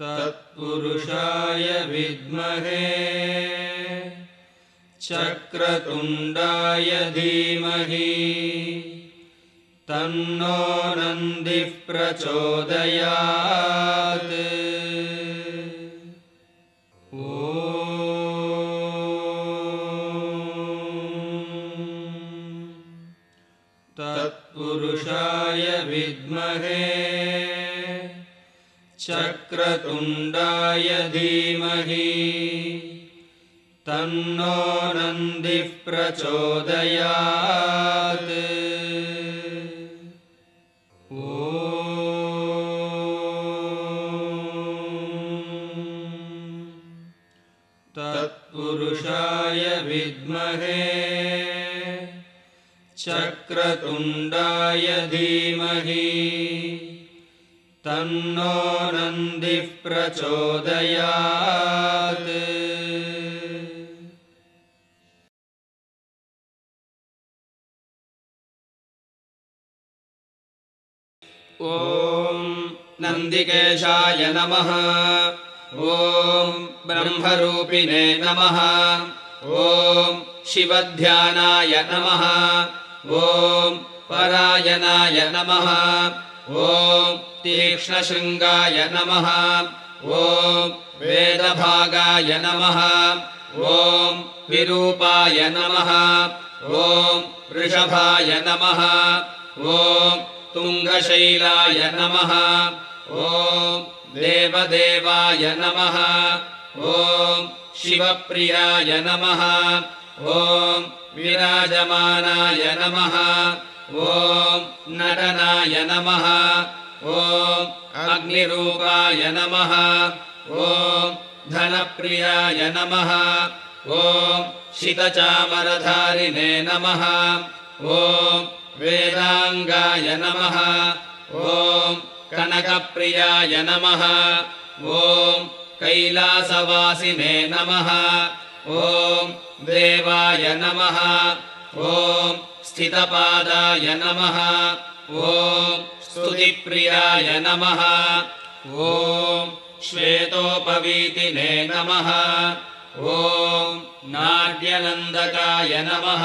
तत्पुरुषाय विद्महे चक्रतुण्डाय धीमहि तन्नो नन्दिः प्रचोदयात् तत्पुरुषाय विद्महे। चक्रतुण्डाय धीमहि। तन्नो नन्दिः प्रचोदयात् चक्रतुण्डाय धीमहि। तन्नो नन्दिः प्रचोदयात्। ॐ नन्दिकेशाय नमः। ॐ ब्रह्मरूपिणे नमः। ॐ शिवध्यानाय नमः ॐ परायणाय नमः। ॐ तीक्ष्णशृङ्गाय नमः। ॐ वेदभागाय नमः। ॐ विरूपाय नमः। ॐ वृषभाय नमः। ॐ तुङ्गशैलाय नमः। ॐ देवदेवाय नमः। ॐ शिवप्रियाय नमः। ॐ विराजमानाय नमः। ॐ नटनाय नमः। ॐ अग्निरूपाय नमः। ॐ धनप्रियाय नमः। ॐ शितचामरधारिणे नमः। ॐ वेदाङ्गाय नमः। ॐ कनकप्रियाय नमः। ॐ कैलासवासिने नमः। ॐ देवाय नमः। ॐ स्थितपादाय नमः। ॐ स्तुतिप्रियाय नमः। ॐ श्वेतोपवीतिने नमः। ॐ नाट्यनन्दकाय नमः।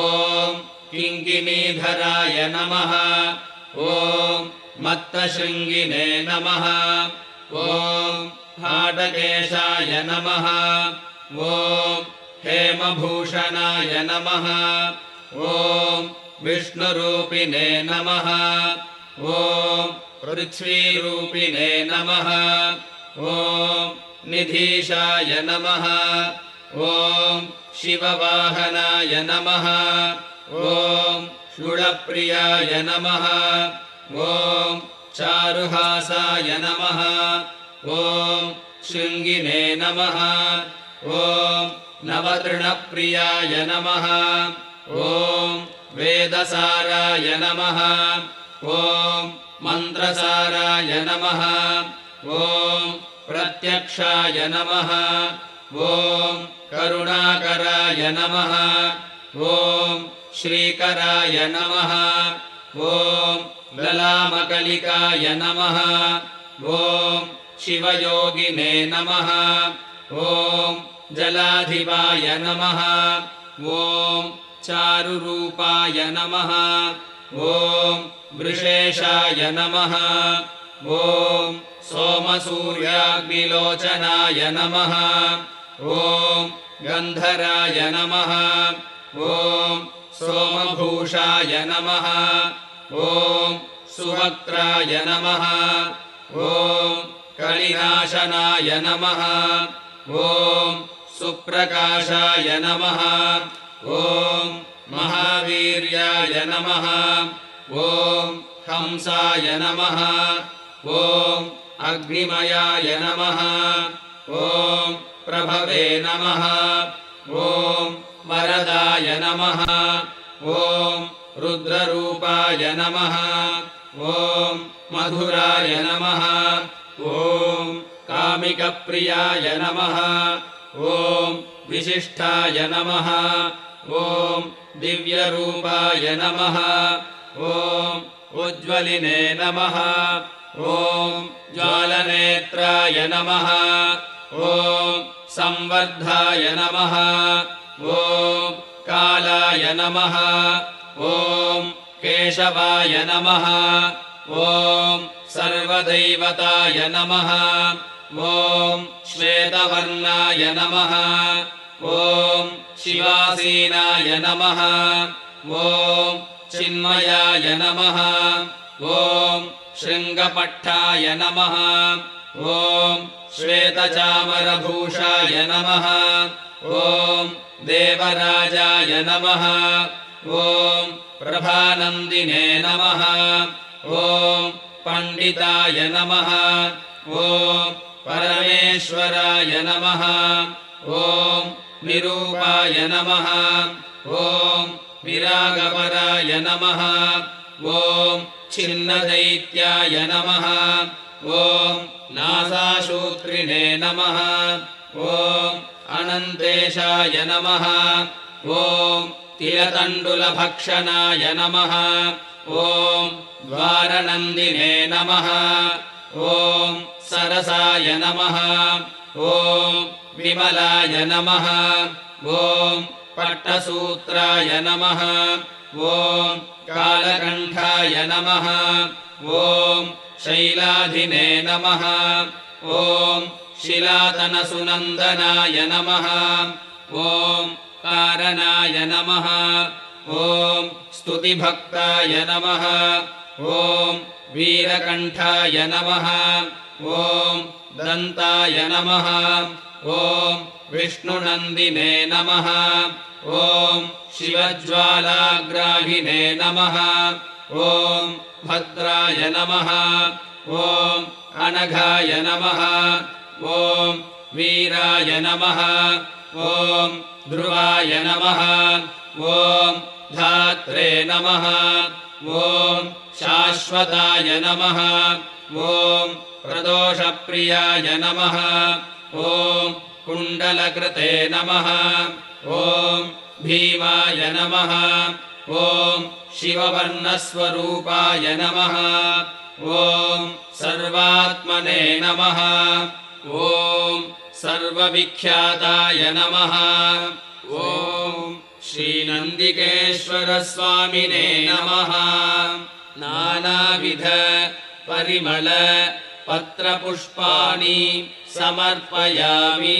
ॐ किङ्किणीधराय नमः। ॐ मत्तशृङ्गिने नमः। ॐ हाटकेशाय नमः। ॐ हेमभूषणाय नमः। ॐ विष्णुरूपिणे नमः। ॐ पृथ्वीरूपिणे नमः। ॐ निधीशाय नमः। ॐ शिववाहनाय नमः। ॐ शूलप्रियाय नमः। ॐ चारुहासाय नमः। ॐ शृङ्गिने नमः। ॐ नवतृणप्रियाय नमः। ॐ वेदसाराय नमः। ॐ मन्त्रसाराय नमः। ॐ प्रत्यक्षाय नमः। ॐ करुणाकराय नमः। ॐ श्रीकराय नमः। ॐ ललामकलिकाय नमः। ॐ शिवयोगिने नमः। ॐ जलाधिवाय नमः। ॐ चारुरूपाय नमः। ॐ वृषेशाय नमः। ॐ सोमसूर्याग्निलोचनाय नमः। ॐ गन्धराय नमः। ॐ सोमभूषाय नमः। ॐ सुवक्त्राय नमः। ॐ कलिनाशनाय नमः। ॐ सुप्रकाशाय नमः। ॐ महावीर्याय नमः। ॐ हंसाय नमः। ॐ अग्निमयाय नमः। ॐ प्रभवे नमः। ॐ वरदाय नमः। ॐ रुद्ररूपाय नमः। ॐ मधुराय नमः। ॐ कामिकप्रियाय नमः ॐ विशिष्टाय नमः। ॐ दिव्यरूपाय नमः। ॐ उज्ज्वलिने नमः। ॐ ज्वालनेत्राय नमः। ॐ संवर्धाय नमः। ॐ कालाय नमः। ॐ केशवाय नमः। ॐ सर्वदैवताय नमः ॐ श्वेतवर्णाय नमः। ॐ शिवासीनाय नमः। ॐ चिन्मयाय नमः। ॐ शृङ्गपट्टाय नमः। ॐ श्वेतचामरभूषाय नमः। ॐ देवराजाय नमः। ॐ प्रभानन्दिने नमः। ॐ पण्डिताय नमः। ॐ परमेश्वराय नमः। ॐ निरूपाय नमः। ॐ विरागपराय नमः। ॐ छिन्नदैत्याय नमः। ॐ नासाशूत्रिणे नमः। ॐ अनन्तेशाय नमः। ॐ तिलतण्डुलभक्षणाय नमः। ॐ द्वारनन्दिने नमः ॐ सरसाय नमः। ॐ विमलाय नमः। ॐ पट्टसूत्राय नमः। ॐ कालकण्ठाय नमः। ॐ शैलाधिने नमः। ॐ शिलातनसुनन्दनाय नमः। ॐ कारणाय नमः। ॐ स्तुतिभक्ताय नमः ॐ वीरकण्ठाय नमः। ॐ दन्ताय नमः। ॐ विष्णुनन्दिने नमः। ॐ शिवज्वालाग्राहिणे नमः। ॐ भद्राय नमः। ॐ अनघाय नमः। ॐ वीराय नमः। ॐ ध्रुवाय नमः। ॐ धात्रे नमः। ॐ शाश्वताय नमः। ॐ प्रदोषप्रियाय नमः। ॐ कुण्डलकृते नमः। ॐ भीमाय नमः। ॐ शिववर्णस्वरूपाय नमः। ॐ सर्वात्मने नमः। ॐ सर्वविख्याताय नमः। ॐ श्रीनन्दिकेश्वरस्वामिने नमः नानाविध परिमल पत्रपुष्पाणि समर्पयामि।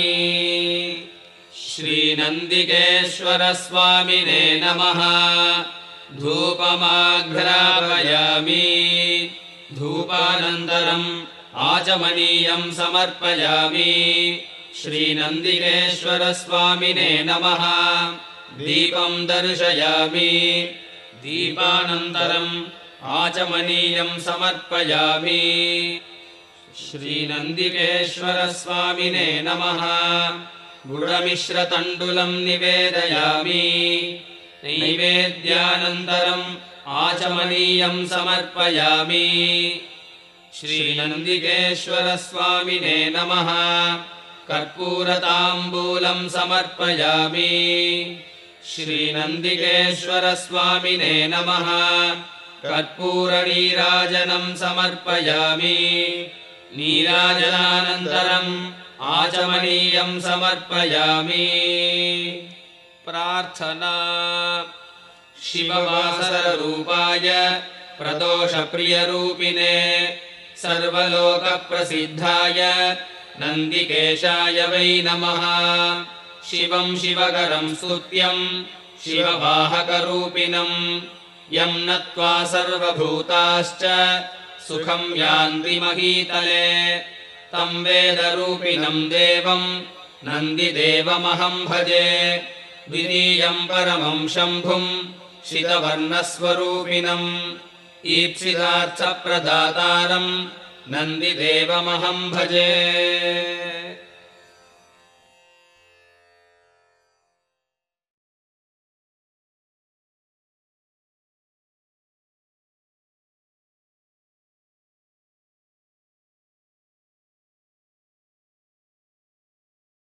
श्रीनन्दिकेश्वरस्वामिने नमः। धूपमाघ्रापयामि। धूपानन्तरम् आचमनीयम् समर्पयामि। श्रीनन्दिकेश्वरस्वामिने नमः। दीपम् दर्शयामि। दीपानन्तरम् आचमनीयम् समर्पयामि। श्रीनन्दिकेश्वरस्वामिने नमः। गुडमिश्रतण्डुलम् निवेदयामि। नैवेद्यानन्तरम् आचमनीयम् समर्पयामि। श्रीनन्दिकेश्वरस्वामिने नमः। कर्पूरताम्बूलम् समर्पयामि। श्रीनन्दिकेश्वरस्वामिने नमः कर्पूरनीराजनम् समर्पयामि। नीराजनानन्तरम् आचमनीयम् समर्पयामि। प्रार्थना शिववासररूपाय प्रदोषप्रियरूपिणे सर्वलोकप्रसिद्धाय नन्दिकेशाय वै नमः। शिवम् शिवकरम् स्तुत्यम् शिववाहकरूपिणम् यम् नत्वा सर्वभूताश्च सुखम् यान्ति महीतले। तम् वेदरूपिणम् देवम् नन्दिदेवमहम् भजे। द्वितीयम् परमम् शम्भुम् शितवर्णस्वरूपिणम्। ईप्सितार्थप्रदातारम् नन्दिदेवमहम् भजे